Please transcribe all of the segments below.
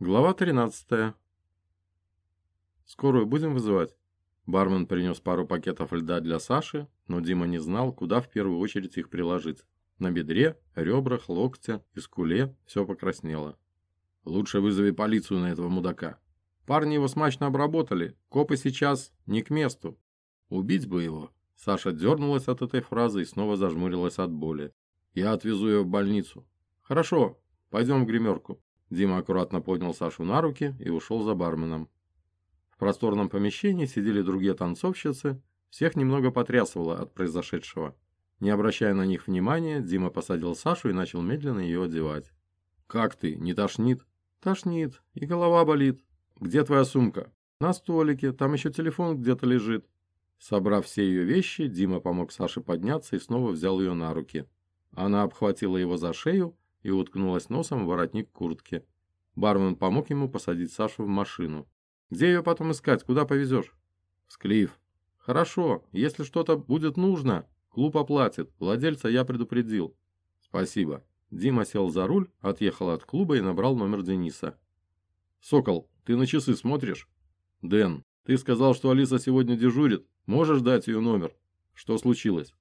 Глава 13. Скорую будем вызывать? Бармен принес пару пакетов льда для Саши, но Дима не знал, куда в первую очередь их приложить. На бедре, ребрах, локте и скуле все покраснело. Лучше вызови полицию на этого мудака. Парни его смачно обработали, копы сейчас не к месту. Убить бы его. Саша дернулась от этой фразы и снова зажмурилась от боли. Я отвезу ее в больницу. Хорошо, пойдем в гримерку. Дима аккуратно поднял Сашу на руки и ушел за барменом. В просторном помещении сидели другие танцовщицы, всех немного потрясывало от произошедшего. Не обращая на них внимания, Дима посадил Сашу и начал медленно ее одевать. «Как ты, не тошнит?» «Тошнит, и голова болит. Где твоя сумка?» «На столике, там еще телефон где-то лежит». Собрав все ее вещи, Дима помог Саше подняться и снова взял ее на руки. Она обхватила его за шею и уткнулась носом в воротник куртки. Бармен помог ему посадить Сашу в машину. «Где ее потом искать? Куда повезешь?» «В Склиф». «Хорошо. Если что-то будет нужно, клуб оплатит. Владельца я предупредил». «Спасибо». Дима сел за руль, отъехал от клуба и набрал номер Дениса. «Сокол, ты на часы смотришь?» «Дэн, ты сказал, что Алиса сегодня дежурит. Можешь дать ее номер?» «Что случилось?»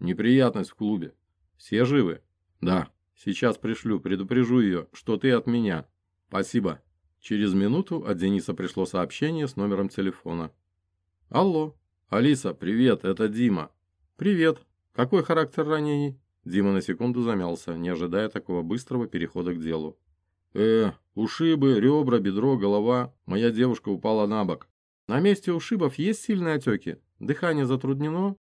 «Неприятность в клубе. Все живы?» «Да». Сейчас пришлю, предупрежу ее, что ты от меня. Спасибо. Через минуту от Дениса пришло сообщение с номером телефона. Алло. Алиса, привет, это Дима. Привет. Какой характер ранений? Дима на секунду замялся, не ожидая такого быстрого перехода к делу. Э, ушибы, ребра, бедро, голова. Моя девушка упала на бок. На месте ушибов есть сильные отеки? Дыхание затруднено?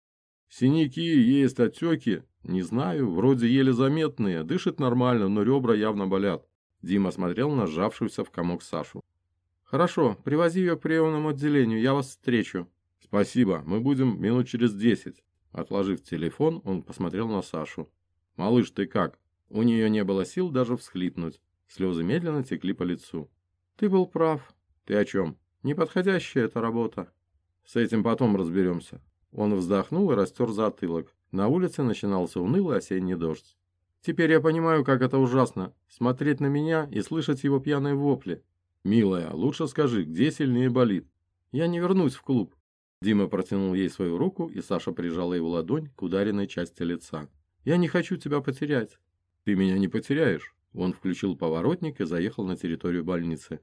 Синяки, есть отеки, «Не знаю, вроде еле заметные, дышит нормально, но ребра явно болят». Дима смотрел на сжавшуюся в комок Сашу. «Хорошо, привози ее к приемному отделению, я вас встречу». «Спасибо, мы будем минут через десять». Отложив телефон, он посмотрел на Сашу. «Малыш, ты как?» У нее не было сил даже всхлипнуть. Слезы медленно текли по лицу. «Ты был прав». «Ты о чем?» «Неподходящая эта работа». «С этим потом разберемся». Он вздохнул и растер затылок. На улице начинался унылый осенний дождь. Теперь я понимаю, как это ужасно, смотреть на меня и слышать его пьяные вопли. Милая, лучше скажи, где сильнее болит? Я не вернусь в клуб. Дима протянул ей свою руку, и Саша прижала его ладонь к ударенной части лица. «Я не хочу тебя потерять». «Ты меня не потеряешь». Он включил поворотник и заехал на территорию больницы.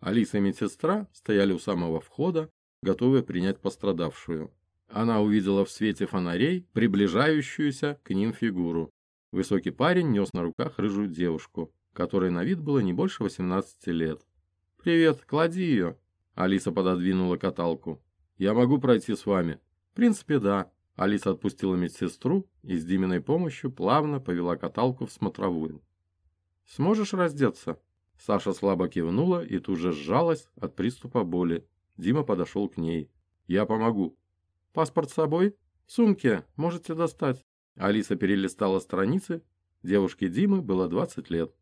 Алиса и медсестра стояли у самого входа, готовые принять пострадавшую. Она увидела в свете фонарей приближающуюся к ним фигуру. Высокий парень нес на руках рыжую девушку, которой на вид было не больше 18 лет. «Привет, клади ее!» Алиса пододвинула каталку. «Я могу пройти с вами?» «В принципе, да». Алиса отпустила медсестру и с Диминой помощью плавно повела каталку в смотровую. «Сможешь раздеться?» Саша слабо кивнула и тут же сжалась от приступа боли. Дима подошел к ней. «Я помогу», Паспорт с собой? В сумке. Можете достать. Алиса перелистала страницы. Девушке Димы было 20 лет.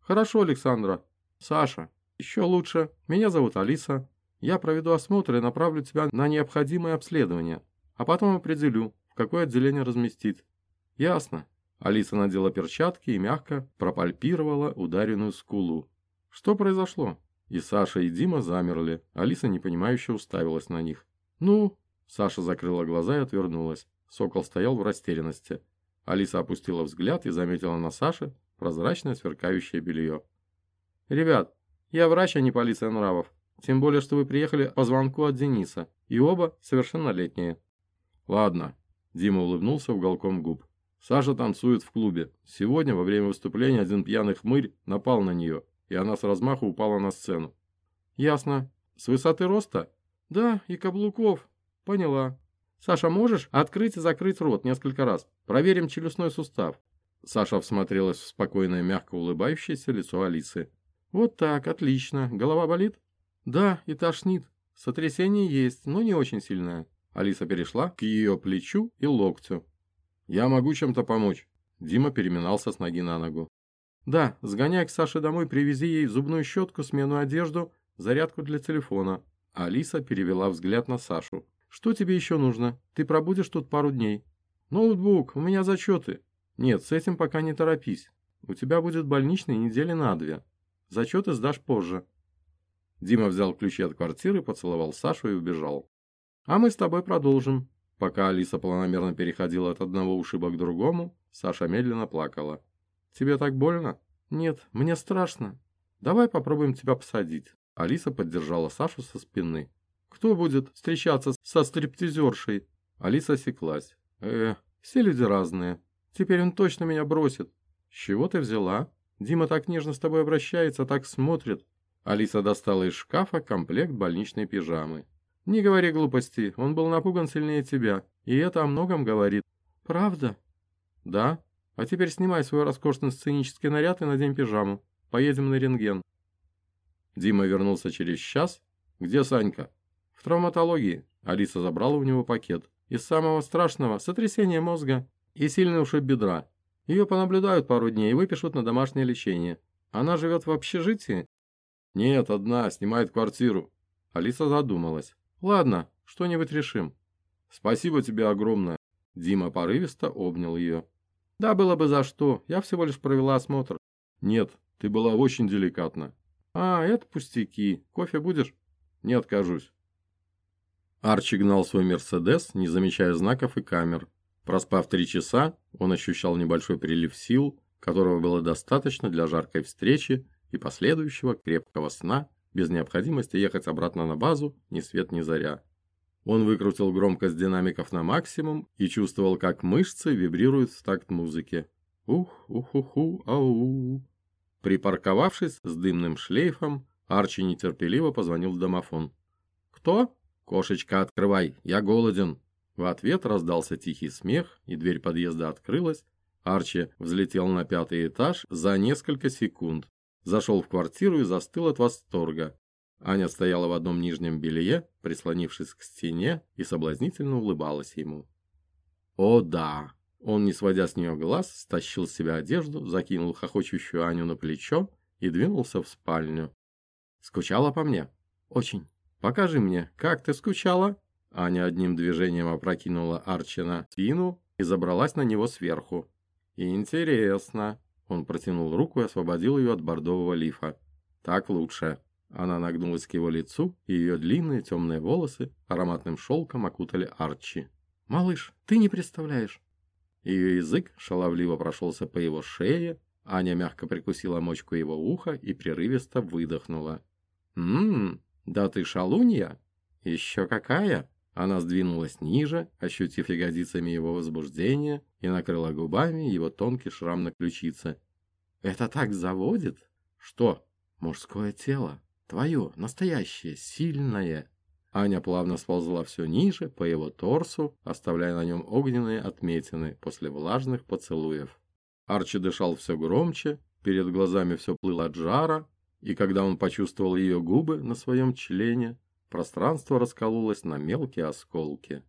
Хорошо, Александра. Саша. Еще лучше. Меня зовут Алиса. Я проведу осмотр и направлю тебя на необходимое обследование. А потом определю, в какое отделение разместить. Ясно. Алиса надела перчатки и мягко пропальпировала ударенную скулу. Что произошло? И Саша, и Дима замерли. Алиса непонимающе уставилась на них. «Ну, Саша закрыла глаза и отвернулась. Сокол стоял в растерянности. Алиса опустила взгляд и заметила на Саше прозрачное сверкающее белье. «Ребят, я врач, а не полиция нравов. Тем более, что вы приехали по звонку от Дениса, и оба совершеннолетние». «Ладно», – Дима улыбнулся уголком губ. «Саша танцует в клубе. Сегодня, во время выступления, один пьяный хмырь напал на нее, и она с размаху упала на сцену». «Ясно. С высоты роста?» «Да, и каблуков. Поняла. Саша, можешь открыть и закрыть рот несколько раз? Проверим челюстной сустав. Саша всмотрелась в спокойное, мягко улыбающееся лицо Алисы. Вот так, отлично. Голова болит? Да, и тошнит. Сотрясение есть, но не очень сильное. Алиса перешла к ее плечу и локтю. «Я могу чем-то помочь?» Дима переминался с ноги на ногу. «Да, сгоняй к Саше домой, привези ей зубную щетку, смену одежду, зарядку для телефона». Алиса перевела взгляд на Сашу. Что тебе еще нужно? Ты пробудешь тут пару дней. Ноутбук, у меня зачеты. Нет, с этим пока не торопись. У тебя будет больничный недели на две. Зачеты сдашь позже». Дима взял ключи от квартиры, поцеловал Сашу и убежал. «А мы с тобой продолжим». Пока Алиса планомерно переходила от одного ушиба к другому, Саша медленно плакала. «Тебе так больно?» «Нет, мне страшно. Давай попробуем тебя посадить». Алиса поддержала Сашу со спины. «Кто будет встречаться со стриптизершей?» Алиса осеклась. «Э, все люди разные. Теперь он точно меня бросит». «С чего ты взяла? Дима так нежно с тобой обращается, так смотрит». Алиса достала из шкафа комплект больничной пижамы. «Не говори глупости, он был напуган сильнее тебя, и это о многом говорит». «Правда?» «Да. А теперь снимай свой роскошный сценический наряд и надень пижаму. Поедем на рентген». Дима вернулся через час. «Где Санька?» «В травматологии». Алиса забрала у него пакет. «Из самого страшного – сотрясение мозга и сильный ушиб бедра. Ее понаблюдают пару дней и выпишут на домашнее лечение. Она живет в общежитии?» «Нет, одна, снимает квартиру». Алиса задумалась. «Ладно, что-нибудь решим». «Спасибо тебе огромное». Дима порывисто обнял ее. «Да, было бы за что. Я всего лишь провела осмотр». «Нет, ты была очень деликатна». «А, это пустяки. Кофе будешь?» «Не откажусь». Арчи гнал свой «Мерседес», не замечая знаков и камер. Проспав три часа, он ощущал небольшой прилив сил, которого было достаточно для жаркой встречи и последующего крепкого сна, без необходимости ехать обратно на базу ни свет ни заря. Он выкрутил громкость динамиков на максимум и чувствовал, как мышцы вибрируют в такт музыки. Ух, ух-уху, ау. Припарковавшись с дымным шлейфом, Арчи нетерпеливо позвонил в домофон. «Кто?» «Кошечка, открывай, я голоден!» В ответ раздался тихий смех, и дверь подъезда открылась. Арчи взлетел на пятый этаж за несколько секунд, зашел в квартиру и застыл от восторга. Аня стояла в одном нижнем белье, прислонившись к стене, и соблазнительно улыбалась ему. «О да!» Он, не сводя с нее глаз, стащил с себя одежду, закинул хохочущую Аню на плечо и двинулся в спальню. «Скучала по мне?» «Очень. Покажи мне, как ты скучала?» Аня одним движением опрокинула Арчи на спину и забралась на него сверху. «Интересно». Он протянул руку и освободил ее от бордового лифа. «Так лучше». Она нагнулась к его лицу, и ее длинные темные волосы ароматным шелком окутали Арчи. «Малыш, ты не представляешь, ее язык шаловливо прошелся по его шее, Аня мягко прикусила мочку его уха и прерывисто выдохнула. «Ммм, да ты шалунья? Еще какая?» Она сдвинулась ниже, ощутив ягодицами его возбуждение, и накрыла губами его тонкий шрам на ключице. «Это так заводит?» «Что?» «Мужское тело. Твое, настоящее, сильное». Аня плавно сползла все ниже, по его торсу, оставляя на нем огненные отметины после влажных поцелуев. Арчи дышал все громче, перед глазами все плыло от жара, и когда он почувствовал ее губы на своем члене, пространство раскололось на мелкие осколки.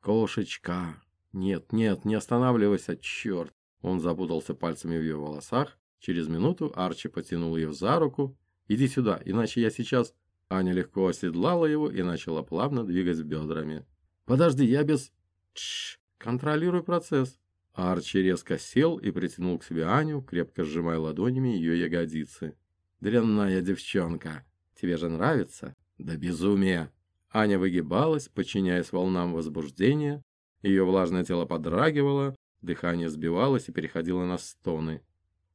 «Кошечка! Нет, нет, не останавливайся, черт!» Он запутался пальцами в ее волосах. Через минуту Арчи потянул ее за руку. «Иди сюда, иначе я сейчас...» Аня легко оседлала его и начала плавно двигать бедрами. «Подожди, я без...» «Тш, контролируй процесс». Арчи резко сел и притянул к себе Аню, крепко сжимая ладонями ее ягодицы. «Дрянная девчонка, тебе же нравится?» «Да безумие!» Аня выгибалась, подчиняясь волнам возбуждения. Ее влажное тело подрагивало, дыхание сбивалось и переходило на стоны.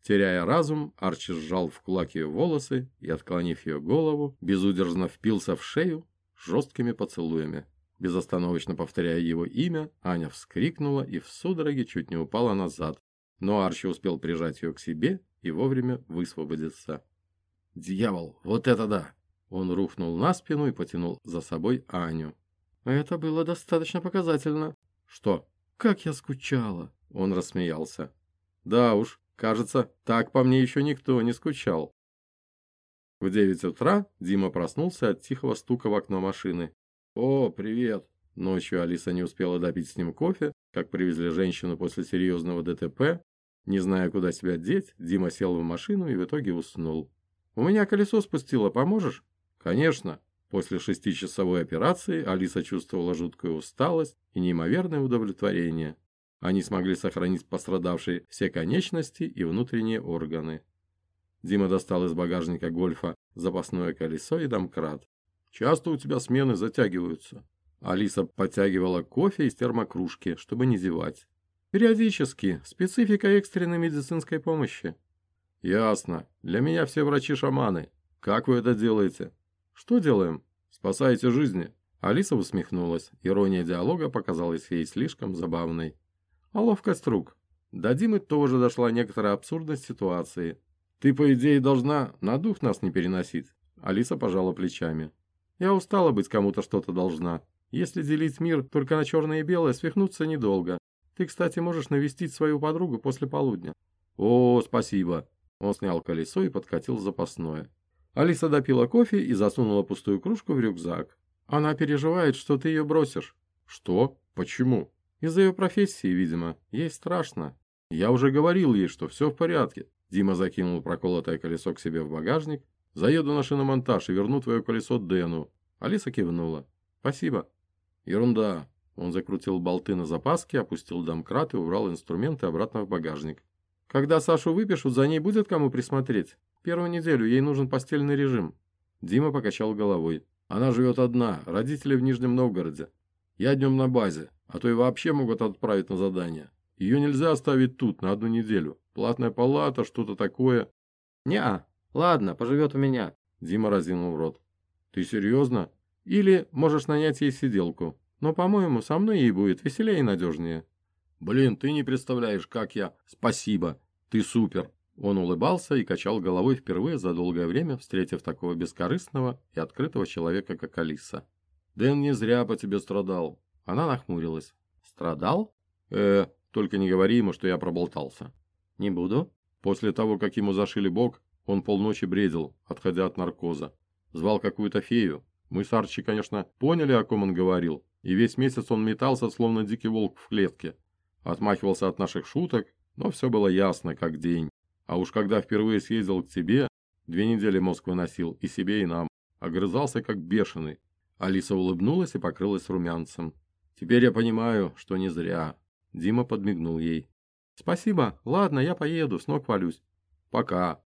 Теряя разум, Арчи сжал в кулак ее волосы и, отклонив ее голову, безудержно впился в шею жесткими поцелуями. Безостановочно повторяя его имя, Аня вскрикнула и в судороге чуть не упала назад. Но Арчи успел прижать ее к себе и вовремя высвободиться. «Дьявол, вот это да!» Он рухнул на спину и потянул за собой Аню. «Это было достаточно показательно». «Что?» «Как я скучала!» Он рассмеялся. «Да уж, Кажется, так по мне еще никто не скучал. В девять утра Дима проснулся от тихого стука в окно машины. «О, привет!» Ночью Алиса не успела допить с ним кофе, как привезли женщину после серьезного ДТП. Не зная, куда себя деть, Дима сел в машину и в итоге уснул. «У меня колесо спустило, поможешь?» «Конечно!» После шестичасовой операции Алиса чувствовала жуткую усталость и неимоверное удовлетворение. Они смогли сохранить пострадавшие все конечности и внутренние органы. Дима достал из багажника гольфа запасное колесо и домкрат. «Часто у тебя смены затягиваются?» Алиса подтягивала кофе из термокружки, чтобы не зевать. «Периодически. Специфика экстренной медицинской помощи». «Ясно. Для меня все врачи шаманы. Как вы это делаете?» «Что делаем?» «Спасаете жизни». Алиса усмехнулась. Ирония диалога показалась ей слишком забавной. «А ловкость рук?» До Димы тоже дошла некоторая абсурдность ситуации. «Ты, по идее, должна на дух нас не переносить». Алиса пожала плечами. «Я устала быть кому-то что-то должна. Если делить мир только на черное и белое, свихнуться недолго. Ты, кстати, можешь навестить свою подругу после полудня». «О, спасибо». Он снял колесо и подкатил запасное. Алиса допила кофе и засунула пустую кружку в рюкзак. «Она переживает, что ты ее бросишь». «Что? Почему?» «Из-за ее профессии, видимо. Ей страшно. Я уже говорил ей, что все в порядке. Дима закинул проколотое колесо к себе в багажник. «Заеду на шиномонтаж и верну твое колесо Дэну». Алиса кивнула. «Спасибо». «Ерунда». Он закрутил болты на запаске, опустил домкрат и убрал инструменты обратно в багажник. «Когда Сашу выпишут, за ней будет кому присмотреть? Первую неделю ей нужен постельный режим». Дима покачал головой. «Она живет одна, родители в Нижнем Новгороде. Я днем на базе, а то и вообще могут отправить на задание. Ее нельзя оставить тут на одну неделю. Платная палата, что-то такое. Неа, ладно, поживет у меня. Дима разинул рот. Ты серьезно? Или можешь нанять ей сиделку. Но, по-моему, со мной ей будет веселее и надежнее. Блин, ты не представляешь, как я... Спасибо, ты супер. Он улыбался и качал головой впервые за долгое время, встретив такого бескорыстного и открытого человека, как Алиса. Дэн не зря по тебе страдал. Она нахмурилась. Страдал? Э, только не говори ему, что я проболтался. «Не буду». После того, как ему зашили бок, он полночи бредил, отходя от наркоза. Звал какую-то фею. Мы с Арчи, конечно, поняли, о ком он говорил, и весь месяц он метался, словно дикий волк в клетке. Отмахивался от наших шуток, но все было ясно, как день. А уж когда впервые съездил к тебе, две недели мозг выносил и себе, и нам. Огрызался, как бешеный. Алиса улыбнулась и покрылась румянцем. Теперь я понимаю, что не зря. Дима подмигнул ей. «Спасибо. Ладно, я поеду, с ног валюсь». «Пока».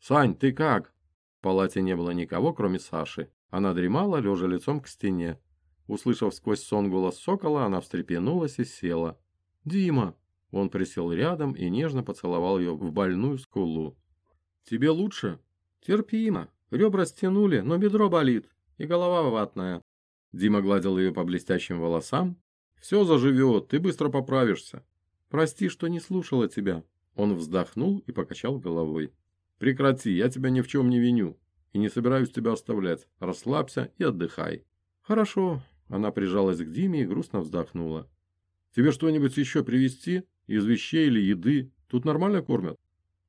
«Сань, ты как?» В палате не было никого, кроме Саши. Она дремала, лежа лицом к стене. Услышав сквозь сон голос сокола, она встрепенулась и села. «Дима!» Он присел рядом и нежно поцеловал ее в больную скулу. «Тебе лучше?» «Терпимо. Ребра стянули, но бедро болит. И голова ватная». Дима гладил ее по блестящим волосам. «Все заживет, ты быстро поправишься. Прости, что не слушала тебя». Он вздохнул и покачал головой. «Прекрати, я тебя ни в чем не виню и не собираюсь тебя оставлять. Расслабься и отдыхай». «Хорошо». Она прижалась к Диме и грустно вздохнула. «Тебе что-нибудь еще привезти? Из вещей или еды? Тут нормально кормят?»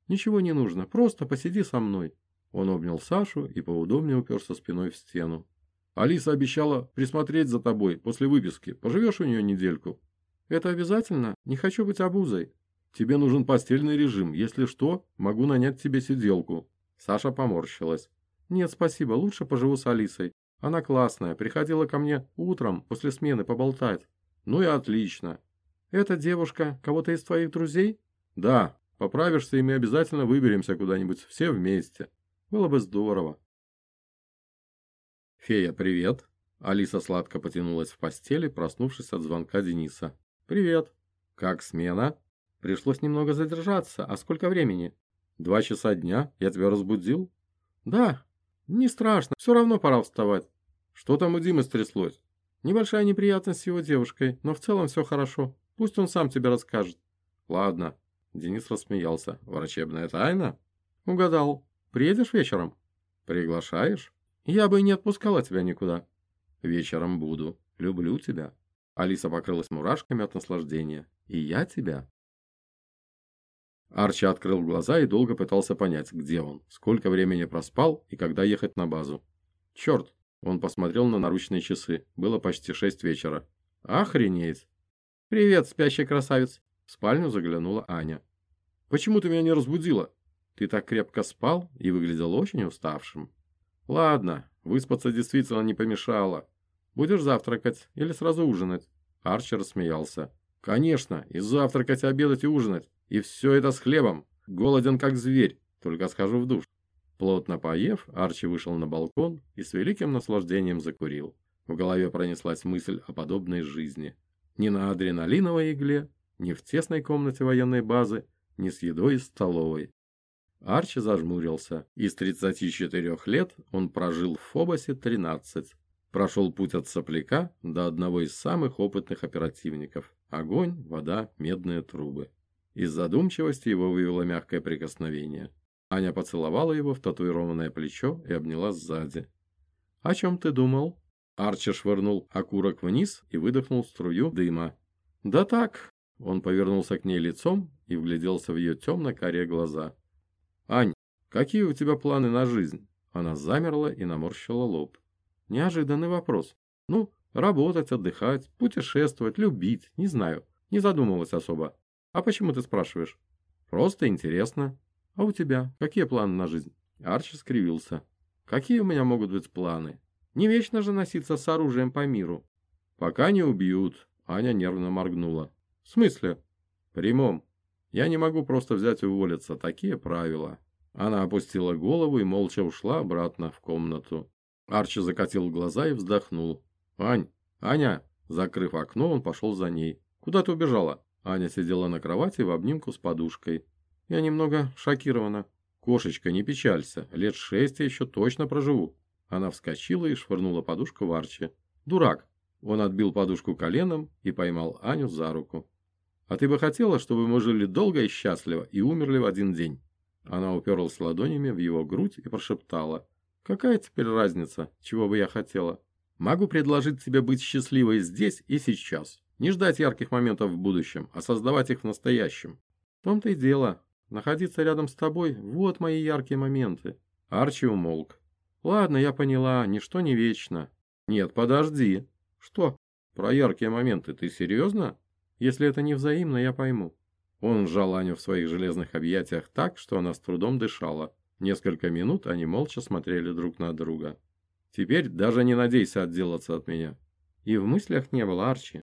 «Ничего не нужно, просто посиди со мной». Он обнял Сашу и поудобнее уперся спиной в стену. «Алиса обещала присмотреть за тобой после выписки. Поживешь у нее недельку?» «Это обязательно? Не хочу быть обузой». «Тебе нужен постельный режим. Если что, могу нанять тебе сиделку». Саша поморщилась. «Нет, спасибо. Лучше поживу с Алисой. Она классная. Приходила ко мне утром после смены поболтать». «Ну и отлично». «Эта девушка кого-то из твоих друзей?» «Да. Поправишься, и мы обязательно выберемся куда-нибудь все вместе. Было бы здорово». «Фея, привет!» Алиса сладко потянулась в постели, проснувшись от звонка Дениса. «Привет. Как смена?» «Пришлось немного задержаться. А сколько времени?» «Два часа дня. Я тебя разбудил?» «Да. Не страшно. Все равно пора вставать». «Что там у Димы стряслось?» «Небольшая неприятность с его девушкой, но в целом все хорошо. Пусть он сам тебе расскажет». «Ладно». Денис рассмеялся. «Врачебная тайна?» «Угадал. Приедешь вечером?» «Приглашаешь?» «Я бы не отпускала тебя никуда». «Вечером буду. Люблю тебя». Алиса покрылась мурашками от наслаждения. «И я тебя?» Арчи открыл глаза и долго пытался понять, где он, сколько времени проспал и когда ехать на базу. «Черт!» Он посмотрел на наручные часы. Было почти шесть вечера. «Охренеть!» «Привет, спящий красавец!» В спальню заглянула Аня. «Почему ты меня не разбудила?» «Ты так крепко спал и выглядел очень уставшим». «Ладно, выспаться действительно не помешало. Будешь завтракать или сразу ужинать?» Арчи рассмеялся. «Конечно, и завтракать, и обедать, и ужинать. И все это с хлебом. Голоден как зверь. только схожу в душ. Плотно поев, Арчи вышел на балкон и с великим наслаждением закурил. В голове пронеслась мысль о подобной жизни. Ни на адреналиновой игле, ни в тесной комнате военной базы, ни с едой из столовой. Арчи зажмурился. Из 34 лет он прожил в Фобосе 13. Прошел путь от сопляка до одного из самых опытных оперативников. Огонь, вода, медные трубы. Из задумчивости его вывело мягкое прикосновение. Аня поцеловала его в татуированное плечо и обняла сзади. «О чем ты думал?» Арчи швырнул окурок вниз и выдохнул струю дыма. «Да так!» Он повернулся к ней лицом и вгляделся в ее темно-карие глаза. «Ань, какие у тебя планы на жизнь?» Она замерла и наморщила лоб. Неожиданный вопрос. Ну, работать, отдыхать, путешествовать, любить, не знаю. Не задумывалась особо. А почему ты спрашиваешь? Просто интересно. А у тебя какие планы на жизнь? Арчи скривился. Какие у меня могут быть планы? Не вечно же носиться с оружием по миру. Пока не убьют. Аня нервно моргнула. В смысле? Прямом. Я не могу просто взять и уволиться. Такие правила. Она опустила голову и молча ушла обратно в комнату. Арчи закатил глаза и вздохнул. «Ань! Аня!» Закрыв окно, он пошел за ней. «Куда ты убежала?» Аня сидела на кровати в обнимку с подушкой. «Я немного шокирована». «Кошечка, не печалься. Лет шесть я еще точно проживу». Она вскочила и швырнула подушку в Арчи. «Дурак!» Он отбил подушку коленом и поймал Аню за руку. «А ты бы хотела, чтобы мы жили долго и счастливо и умерли в один день?» Она уперлась ладонями в его грудь и прошептала. Какая теперь разница, чего бы я хотела? Могу предложить тебе быть счастливой здесь и сейчас. Не ждать ярких моментов в будущем, а создавать их в настоящем. В том-то и дело. Находиться рядом с тобой – вот мои яркие моменты. Арчи умолк. Ладно, я поняла, ничто не вечно. Нет, подожди. Что? Про яркие моменты ты серьезно? Если это не взаимно, я пойму. Он сжал Аню в своих железных объятиях так, что она с трудом дышала. Несколько минут они молча смотрели друг на друга. «Теперь даже не надейся отделаться от меня». И в мыслях не было Арчи.